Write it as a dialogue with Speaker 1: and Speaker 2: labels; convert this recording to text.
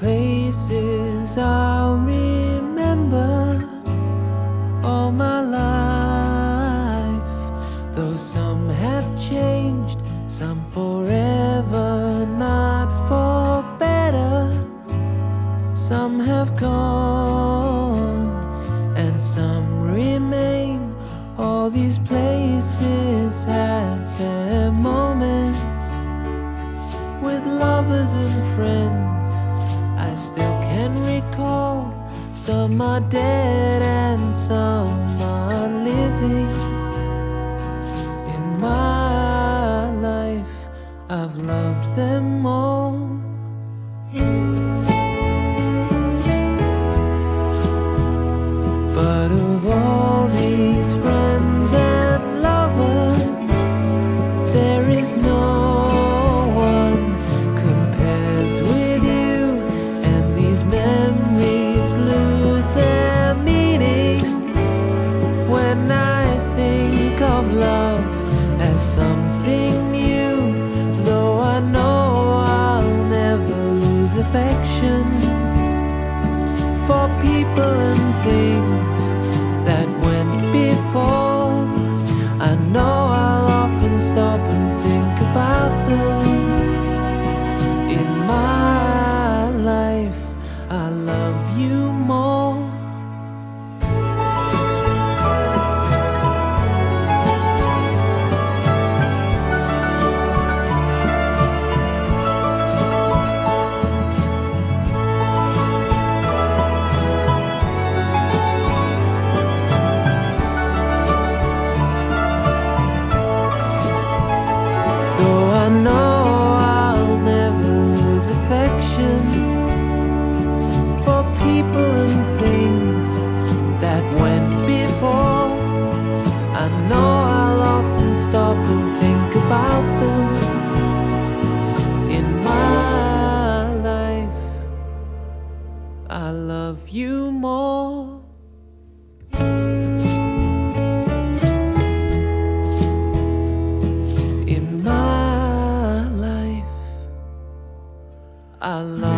Speaker 1: faces I'll remember all my life. Though some have changed, some forever, not for better. Some have gone, and some remain. All these places have their moments with lovers and friends. Still can recall some are dead and some are living. In my life, I've loved them all. Something new. Though I know I'll never lose affection for people and I know I'll often stop and think about them in my life. I love you more. In my life, I love.